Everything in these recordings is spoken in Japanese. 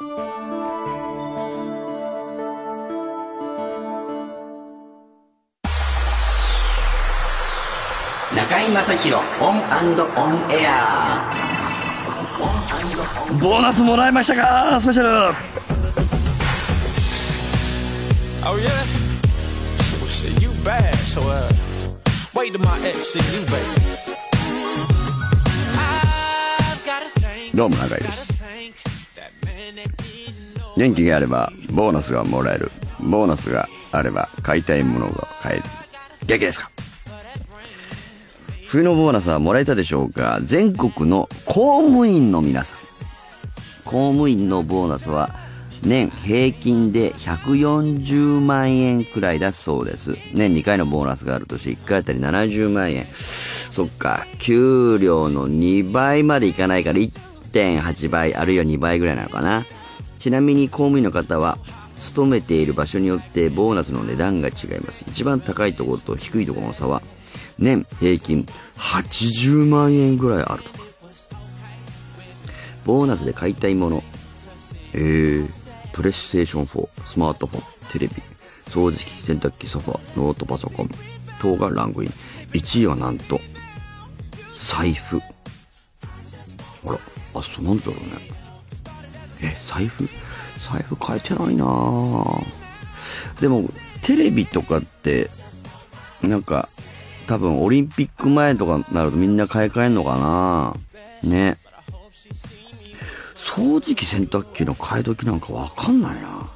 中居正広オンオンエアボーナスもらいましたかスペシャル Oh yeah? Well shit, you bad, so uh wait till my ex see you, baby. どうも中井です元気があればボーナスがもらえる。ボーナスがあれば買いたいものが買える。元気ですか？冬のボーナスはもらえたでしょうか？全国の公務員の皆さん。公務員のボーナスは年平均で140万円くらいだそうです。年2回のボーナスがあるとして1回あたり70万円。そっか。給料の2倍までいかないから1.8倍あるいは2倍ぐらいなのかな。ちなみに公務員の方は勤めている場所によってボーナスの値段が違います。一番高いところと低いところの差は年平均80万円ぐらいあるとか。ボーナスで買いたいもの。えー、プレイステーション4スマートフォンテレビ掃除機洗濯機ソファノートパソコン等がランクイン。1位はなんと財布。あらあそうなんだろうね。え財布？財布買えてないな。ぁでもテレビとかってなんか多分オリンピック前とかになるとみんな買い替えんのかな。ね。掃除機洗濯機の買い時なんかわかんないな。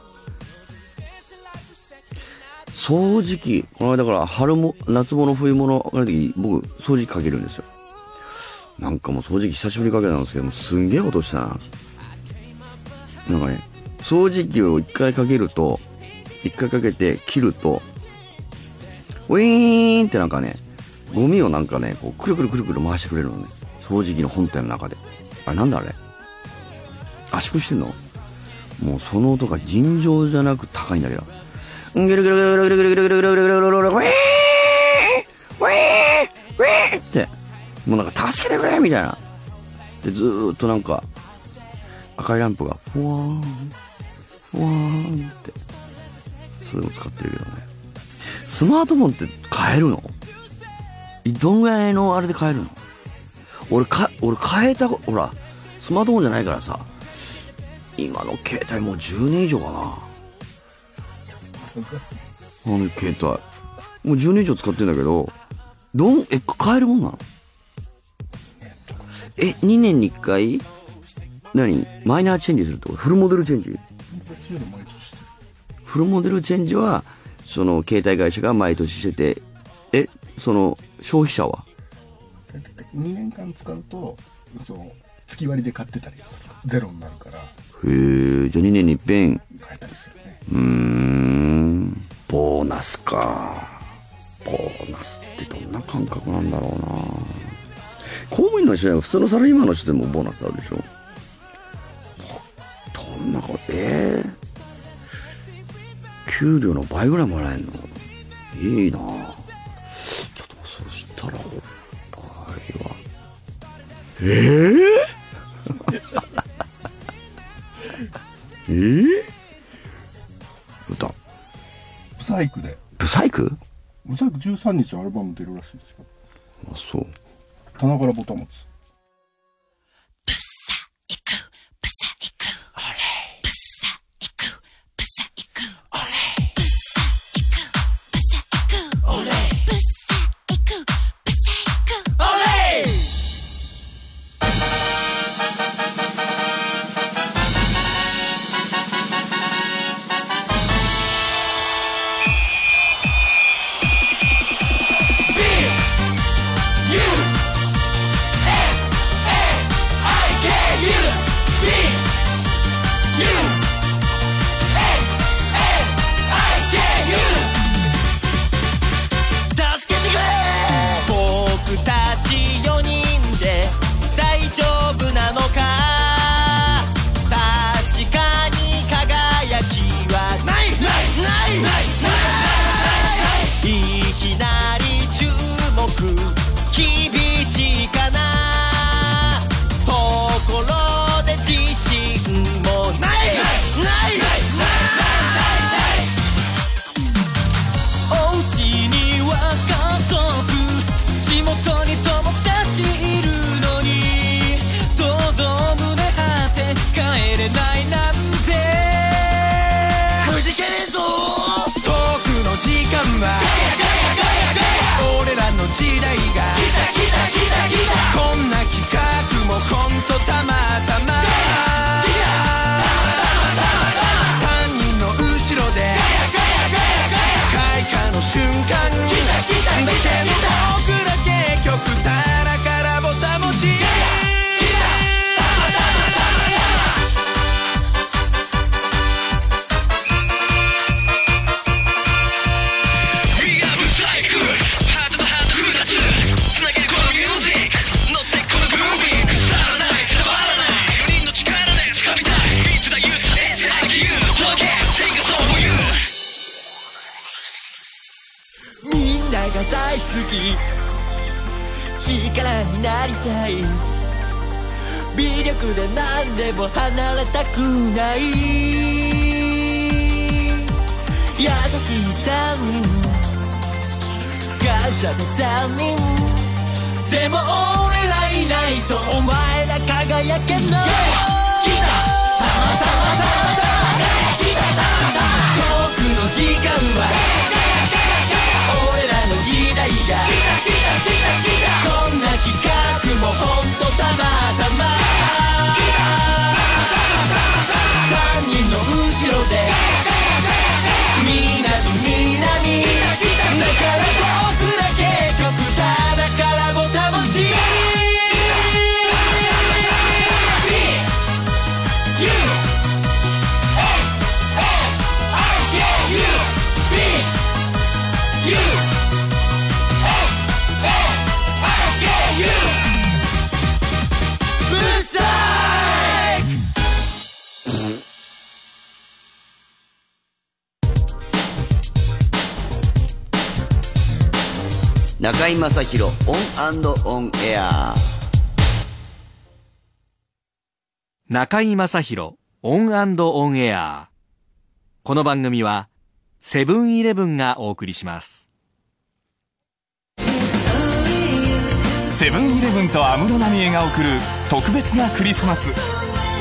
掃除機この間から春も夏物冬物かる時に僕掃除機かけるんですよ。なんかもう掃除機久しぶりかけたんですけどもすんげえ音したな。なんかね掃除機を一回かけると一回かけて切るとウィーンってなんかねゴミをなんかねこうくるくるくるくる回してくれるのね。掃除機の本体の中で。あれなんだあれ？圧縮してんの？もうその音が尋常じゃなく高いんだけど。ぐるぐるぐるぐるぐるぐるぐるぐるぐるぐるぐるぐるぐるウィーンウィーンウィーンってもうなんか助けてくれみたいなでずーっとなんか赤いランプがふわーんふわーんってそれを使ってるけどね。スマートフォンって買えるの？どんぐらいのあれで買えるの？俺か俺変えたほらスマートフォンじゃないからさ今の携帯もう10年以上かな。あの携帯。もう10年以上使ってんだけどどんえ買えるもんなの？え2年に1回？何？マイナーチェンジするとフルモデルチェンジ？フルモデルチェンジはその携帯会社が毎年しててえその消費者は？2年間使うとその月割りで買ってたりする。ゼロになるから。へえじゃあ2年に一遍。買えたりするね。うーん。ボーナスか。ボーナスってどんな感覚なんだろうな。公務員の人は普通のサラリーマンの人でもボーナスあるでしょなことえー、給料の倍ぐらいもらえんの？いいな。ちょっとそしたらおっぱいは。えー、えー、歌。ブサイクで。ブサイク？ブサイク13日アルバム出るらしいですよ。あそう。棚からボタン持つ微力で何でも離れたくない。優しい三人。感謝の三人。でも俺らいないとお前ら輝けない。僕の時間は俺らの時代だこんな企画もほんとた。また。ま3人の後ろで南南だから中居正広 ON AND ON AIR。中居正広 ON AND ON AIR。この番組はセブンイレブンがお送りします。セブンイレブンと安室奈美恵が送る特別なクリスマス。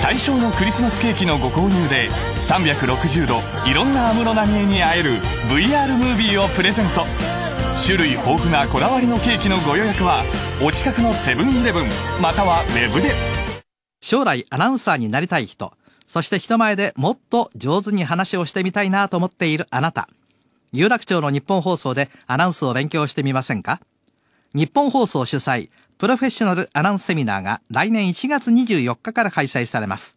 対象のクリスマスケーキのご購入で360度いろんな安室奈美恵に会える VR ムービーをプレゼント種類豊富なこだわりのケーキのご予約はお近くのセブンイレブンまたはウェブで将来アナウンサーになりたい人、そして人前でもっと上手に話をしてみたいなと思っているあなた。有楽町の日本放送でアナウンスを勉強してみませんか？日本放送主催、プロフェッショナルアナウンスセミナーが来年1月24日から開催されます。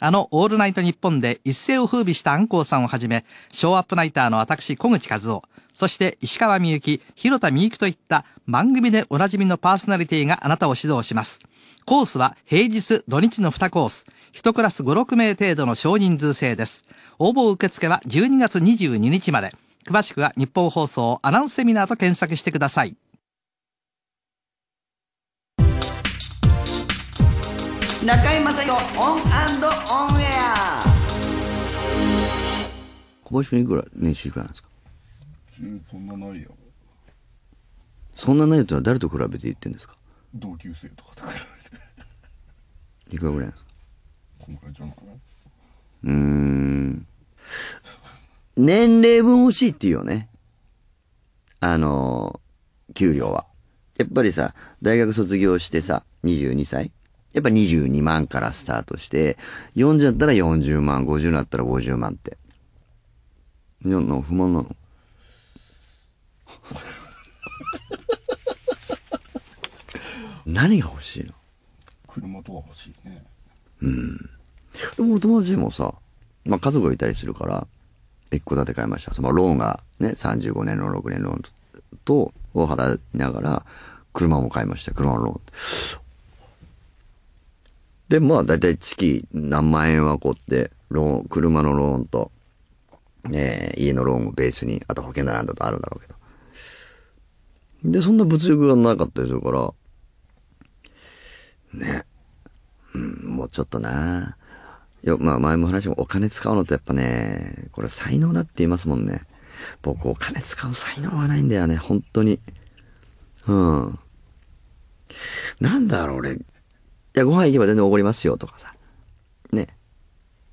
あのオールナイトニッポンで一世を風靡したアンコウさんをはじめ、ショーアップナイターの私小口和夫、そして石川みゆき、広田みゆきといった番組でおなじみのパーソナリティがあなたを指導します。コースは平日土日の2コース、1クラス5、6名程度の少人数制です。応募受付は12月22日まで。詳しくは日本放送アナウンスセミナーと検索してください。中居正広オンオンエア小林くんいくら、年収いくらなんですか？そんなないよそんなないとは誰と比べて言ってんですか？同級生とかと比べていくらぐらいなんですか？こんぐらいじゃないうーん。年齢分欲しいっていうよね。あのー、給料は。やっぱりさ、大学卒業してさ、22歳やっぱ22万からスタートして、40だったら40万、50だったら50万って。いや、な、不満なの 何が欲しいの？車とは欲しいねでも俺友達もさ、まあ家族がいたりするから、一戸建て買いました。そのローンがね、35年の6年ローンと、を払いながら、車も買いました。車のローン。で、まあ大体月何万円はこうって、ローン、車のローンと、ねえ、家のローンをベースに、あと保険だなんだとあるんだろうけど。で、そんな物欲がなかったりするから、ね。うん、もうちょっとな。よ、まあ前も話もお金使うのってやっぱね、これ才能だって言いますもんね。僕お金使う才能はないんだよね、本当に。うん。なんだろう、俺。いや、ご飯行けば全然おごりますよとかさ。ね。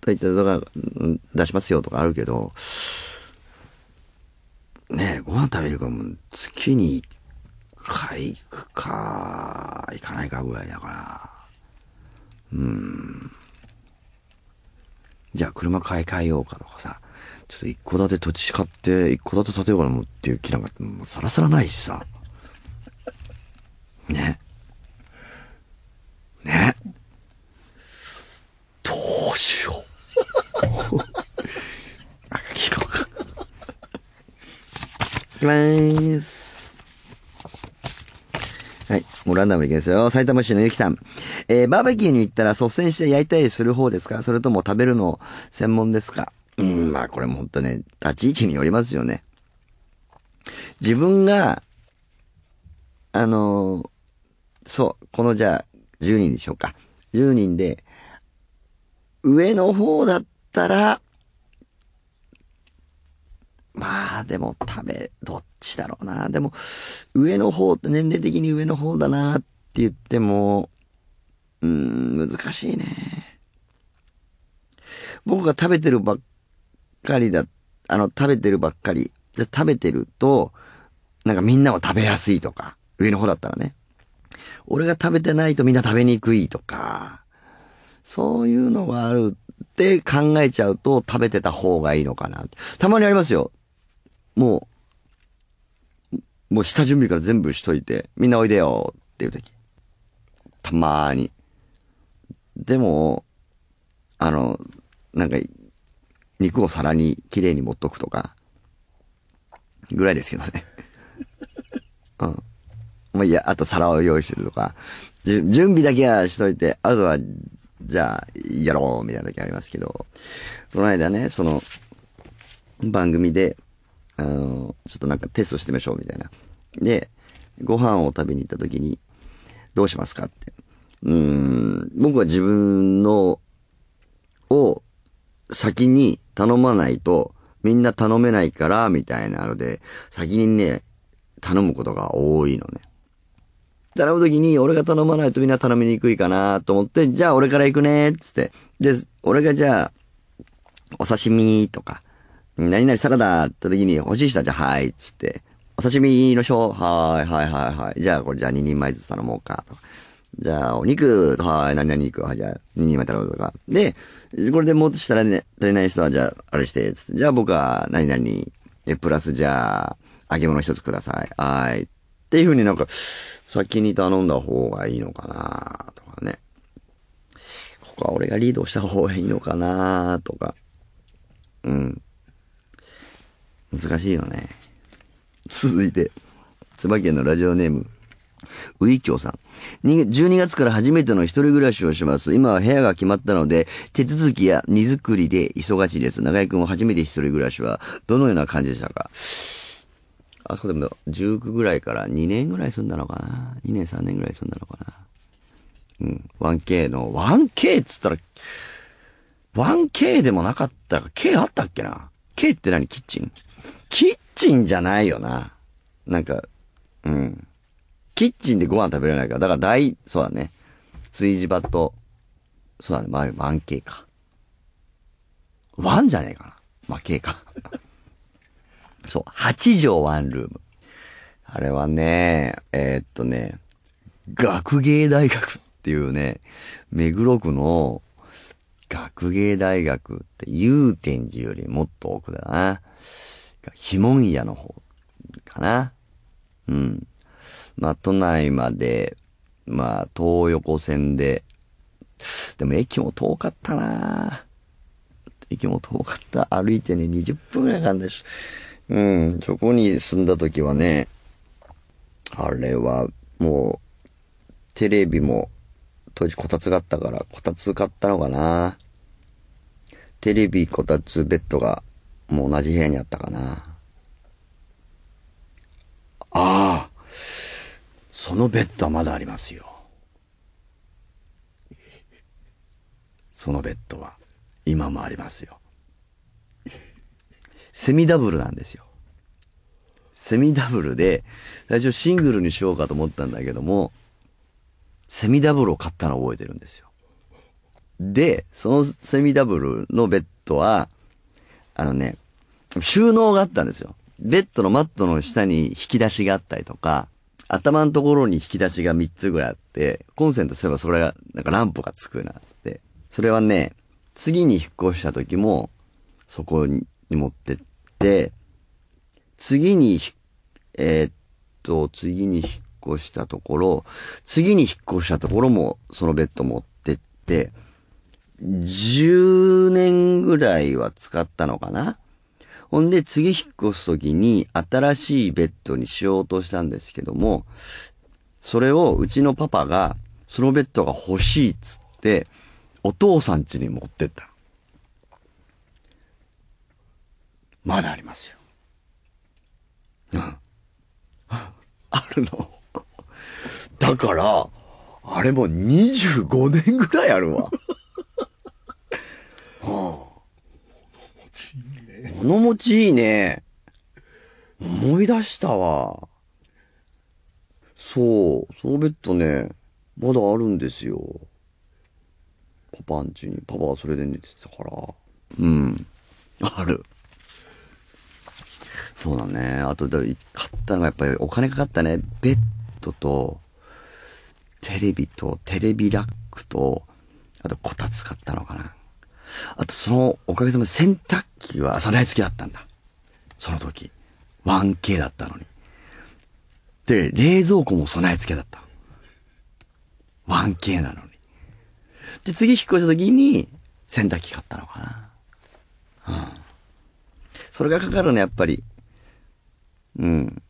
といったとか、出しますよとかあるけど、ねご飯食べるかも月に回行くか、行かないかぐらいだからうん。じゃあ車買い替えようかとかさ、ちょっと一戸建て土地買って一戸建て建てようかなっていう気なんかもうさらさらないしさ。ね。どうしよう。なんか切ろうか。いきまーす。はい。もうランダムでいきますよ。埼玉市のゆきさん。えー、バーベキューに行ったら率先して焼いたりする方ですか？それとも食べるの専門ですか？うん、まあこれも本当ね、立ち位置によりますよね。自分が、あのーそう、このじゃあ、10人にしようか。10人で、上の方だったら、まあ、でも食べ、どっちだろうな。でも、上の方、年齢的に上の方だなって言っても、うん、難しいね。僕が食べてるばっかりだ、あの、食べてるばっかり。じゃ食べてると、なんかみんなは食べやすいとか、上の方だったらね。俺が食べてないとみんな食べにくいとか、そういうのがあるって考えちゃうと食べてた方がいいのかな。たまにありますよ。もう、もう下準備から全部しといて、みんなおいでよっていう時。たまーに。でも、あの、なんか、肉を皿に綺麗に持っとくとか、ぐらいですけどね。うん。まあ、いや、あと皿を用意してるとか、準備だけはしといて、あとは、じゃあ、やろう、みたいな時ありますけど、この間ね、その、番組で、あの、ちょっとなんかテストしてみましょう、みたいな。で、ご飯を食べに行った時に、どうしますかって。うん、僕は自分の、を、先に頼まないと、みんな頼めないから、みたいなので、先にね、頼むことが多いのね。頼むときに、俺が頼まないとみんな頼みにくいかなと思って、じゃあ俺から行くねつって。で、俺がじゃあ、お刺身とか、何々サラダって時に欲しい人はじゃあはい、つって。お刺身の人、はい、はい、はい、はい。じゃあこれじゃあ2人前ずつ頼もうか、とか。じゃあお肉、はい、何々肉、はい、じゃあ2人前頼むとか。で、これでもっとしたらね、足りない人はじゃああれして、つって。じゃあ僕は何々、え、プラスじゃあ、揚げ物一つください。はい。っていう風になんか、先に頼んだ方がいいのかなとかね。ここは俺がリードした方がいいのかなとか。うん。難しいよね。続いて、千葉県のラジオネーム、ウイキョウさん。12月から初めての一人暮らしをします。今は部屋が決まったので、手続きや荷造りで忙しいです。長井くんは初めて一人暮らしは、どのような感じでしたか？あそこでも、19ぐらいから2年ぐらい住んだのかな ?2 年3年ぐらい住んだのかな？うん。1K の、1K っつったら、1K でもなかったか、K あったっけな ?K って何？キッチン？キッチンじゃないよな。なんか、うん。キッチンでご飯食べれないから。だから大、そうだね。炊事場と、そうだね。まあ、1K か。1じゃねえかな。まあ、K か。そう。8畳ワンルーム。あれはね、えーっとね、学芸大学っていうね、目黒区の学芸大学って祐天寺よりもっと奥だな。ひもん屋の方かな。うん。まあ、都内まで、まあ、東横線で、でも駅も遠かったな駅も遠かった。歩いてね、20分ぐらいかかんでし。うん、そこに住んだ時はね、あれはもう、テレビも、当時こたつがあったから、こたつ買ったのかな。テレビ、こたつ、ベッドが、もう同じ部屋にあったかな。ああ、そのベッドはまだありますよ。そのベッドは、今もありますよ。セミダブルなんですよ。セミダブルで、最初シングルにしようかと思ったんだけども、セミダブルを買ったのを覚えてるんですよ。で、そのセミダブルのベッドは、あのね、収納があったんですよ。ベッドのマットの下に引き出しがあったりとか、頭のところに引き出しが3つぐらいあって、コンセントすればそれが、なんかランプがつくなって。それはね、次に引っ越した時も、そこに持ってって、次に、えーっと、次に引っ越したところ、次に引っ越したところも、そのベッド持ってって、10年ぐらいは使ったのかなほんで、次引っ越すときに新しいベッドにしようとしたんですけども、それをうちのパパが、そのベッドが欲しいっつって、お父さん家に持ってったの。まだありますよ。うん。あるの。だから、あれもう25年ぐらいあるわ。は あ。物持ちいいね。思い出したわ。そう、そのベッドね、まだあるんですよ。パパん家に。パパはそれで寝てたから。うん。ある。そうだね。あと、だ買ったのがやっぱりお金かかったね。ベッドと、テレビと、テレビラックと、あとこたつ買ったのかな。あとその、おかげさまで洗濯機は備え付けだったんだ。その時。1K だったのに。で、冷蔵庫も備え付けだった。1K なのに。で、次引っ越した時に、洗濯機買ったのかな。うん。それがかかるね、やっぱり。うん。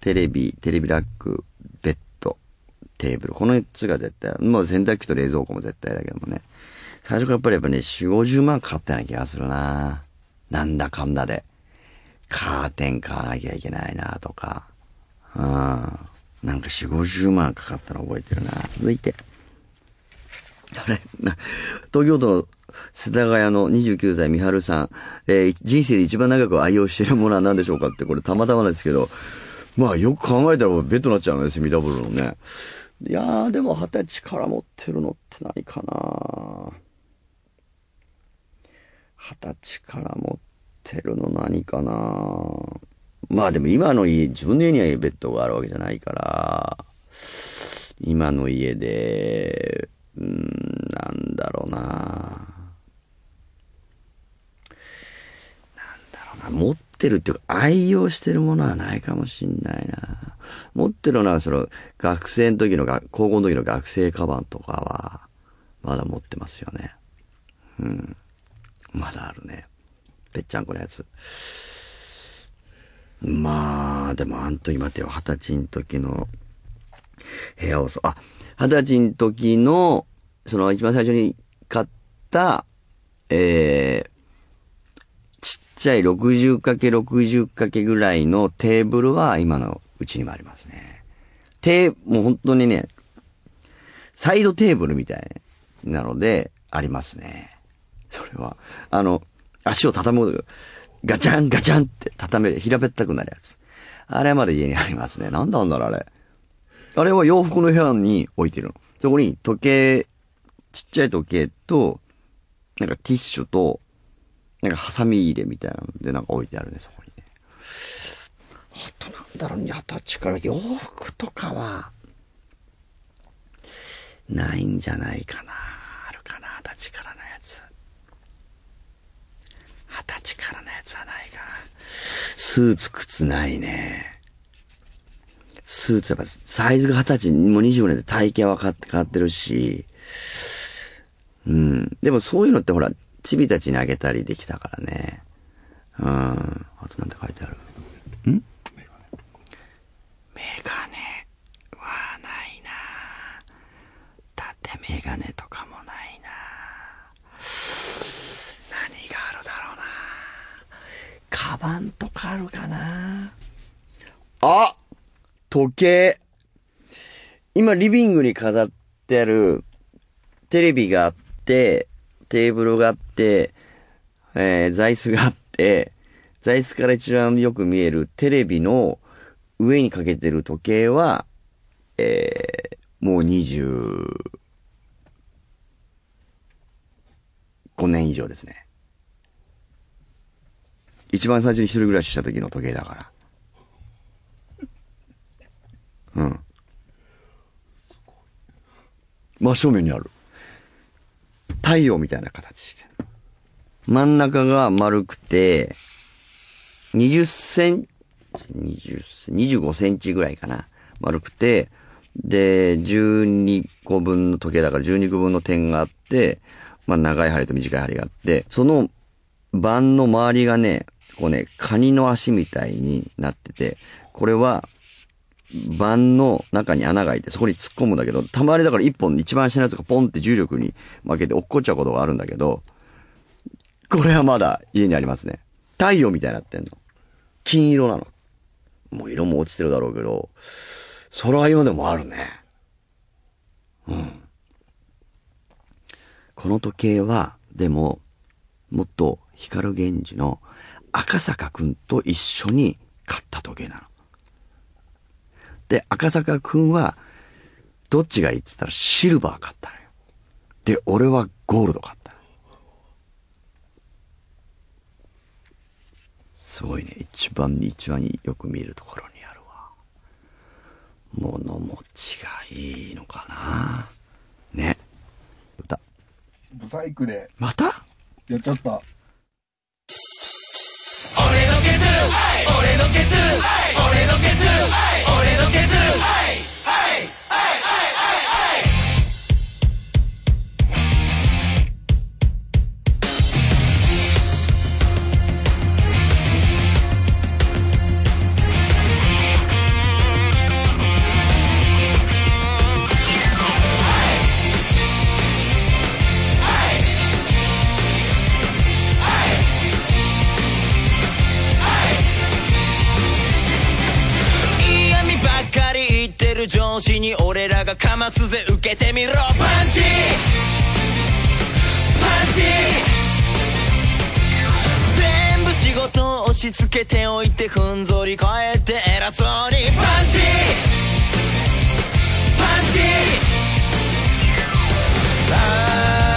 テレビ、テレビラック、ベッド、テーブル。この4つが絶対、もう洗濯機と冷蔵庫も絶対だけどもね。最初からやっぱりやっぱね、4、50万かかったような気がするな。なんだかんだで。カーテン買わなきゃいけないなとか。うん。なんか4、50万かかったの覚えてるな。続いて。あれ東京都の世田谷の29歳、三春さん。えー人生で一番長く愛用しているものは何でしょうかって、これたまたまですけど。まあよく考えたらベッドになっちゃうのね、セミダブルのね。いやー、でも二十歳から持ってるのって何かな二十歳から持ってるの何かな。まあでも今の家、自分の家にはベッドがあるわけじゃないから、今の家で、うん、なんだろうな。なんだろうな。持ってるっていうか愛用してるものはないかもしんないな。持ってるのはその学生の時のが、高校の時の学生カバンとかは、まだ持ってますよね。うん。まだあるね。ぺっちゃんこのやつ。まあ、でもあん時待てよ、二十歳の時の部屋をそ、あ、二十歳の時の、その一番最初に買った、えー、ちっちゃい 60×60× ぐらいのテーブルは今のうちにもありますね。テー、もう本当にね、サイドテーブルみたいなので、ありますね。それは。あの、足を畳む、ガチャンガチャンって畳める、平べったくなるやつ。あれまだ家にありますね。なんだんだろう、あれ。あれは洋服の部屋に置いてるの。そこに時計、ちっちゃい時計と、なんかティッシュと、なんかハサミ入れみたいなのでなんか置いてあるね、そこにね。あとなんだろう、二十歳から洋服とかは、ないんじゃないかな。あるかな、二十歳からたち。からのやつはないかな。スーツ、靴ないね。スーツやっぱサイズが二十歳、もう25年で体型は変わって変わってるし、うん。でもそういうのってほら、チビたちにあげたりできたからね。うん。あとなんて書いてあるんメガネはないな縦メガネとかもないな何があるだろうなカバンとかあるかなあ時計今リビングに飾ってあるテレビがあって、テーブルがあって、えー座椅子があって、座椅子から一番よく見えるテレビの上にかけてる時計は、えーもう25年以上ですね。一番最初に一人暮らしした時の時計だから。うん。真正面にある。太陽みたいな形してる。真ん中が丸くて、20センチ、20 25センチぐらいかな。丸くて、で、12個分の時計だから12個分の点があって、まあ長い針と短い針があって、その盤の周りがね、こうね、カニの足みたいになってて、これは盤の中に穴が開いて、そこに突っ込むんだけど、たまにだから一本一番下のやつがポンって重力に負けて落っこっちゃうことがあるんだけど、これはまだ家にありますね。太陽みたいになってんの。金色なの。もう色も落ちてるだろうけど、それは今でもあるね。うん。この時計は、でも、もっと光源氏の赤坂くんと一緒に買った時計なの。で、赤坂くんは、どっちがいいって言ったらシルバー買ったのよ。で、俺はゴールド買ったの。すごいね。一番に一番よく見るところにあるわ。物持ちがいいのかなね。歌。ブサイクでまた？やっちゃった。俺のケツ。俺のケツ。俺のケツ。る上司に俺らがかますぜ受けてみろパンチパンチ全部仕事を押し付けておいてふんぞり返って偉そうにパンチパンチああ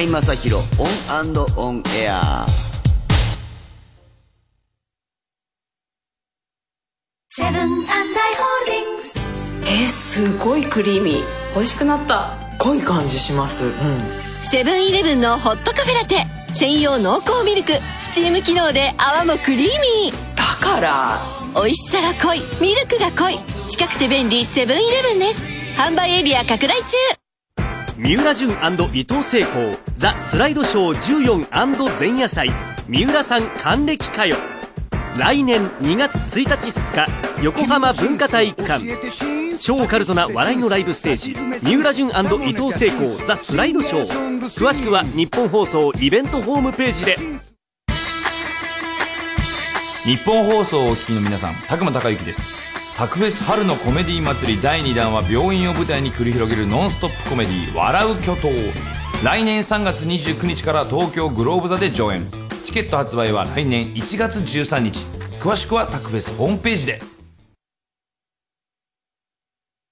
中居正広 ON AND ON AIR。セブン&アイ・ホールディングスえー、すごいクリーミー。美味しくなった。濃い感じしますうんセブンイレブンのホットカフェラテ。専用濃厚ミルクスチーム機能で泡もクリーミー。だから。美味しさが濃いミルクが濃い。近くて便利セブンイレブンです。販売エリア拡大中三浦淳伊藤聖光ザ・スライドショー14前夜祭三浦さん還暦かよ。来年2月1日2日横浜文化体育館。超カルトな笑いのライブステージ三浦淳伊藤聖子ザ・スライドショー。詳しくは日本放送イベントホームページで。日本放送をお聞きの皆さん宅間孝之です。タクフェス春のコメディ祭り第2弾は病院を舞台に繰り広げるノンストップコメディ笑う巨塔来年3月29日から東京グローブ座で上演。チケット発売は来年1月13日。詳しくはタクフェスホームページで。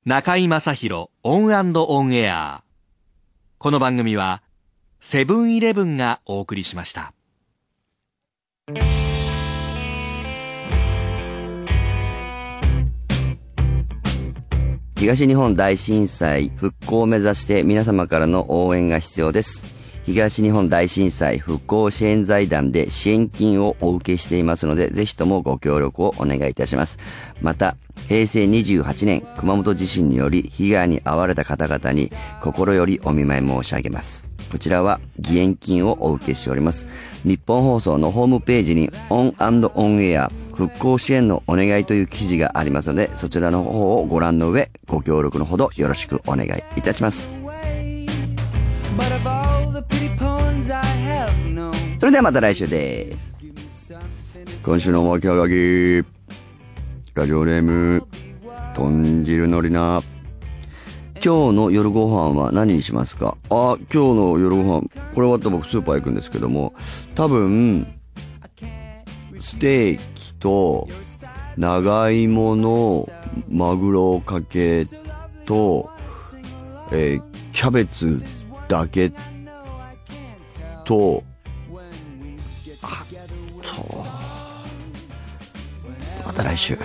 中居正広 ON AND ON AIR。この番組はセブンイレブンがお送りしました。東日本大震災復興を目指して皆様からの応援が必要です。東日本大震災復興支援財団で支援金をお受けしていますので、ぜひともご協力をお願いいたします。また、平成28年熊本地震により被害に遭われた方々に心よりお見舞い申し上げます。こちらは義援金をお受けしております。ニッポン放送のホームページにオンオンエア復興支援のお願いという記事がありますので、そちらの方をご覧の上、ご協力のほどよろしくお願いいたします。それではまた来週です。今週の巻きはがき、ラジオネーム、豚汁のりな。今日の夜ご飯は何にしますか？あ、今日の夜ご飯、これ終わった僕スーパー行くんですけども、多分、ステーキと長芋のマグロかけと、え、キャベツだけとあとまた来週。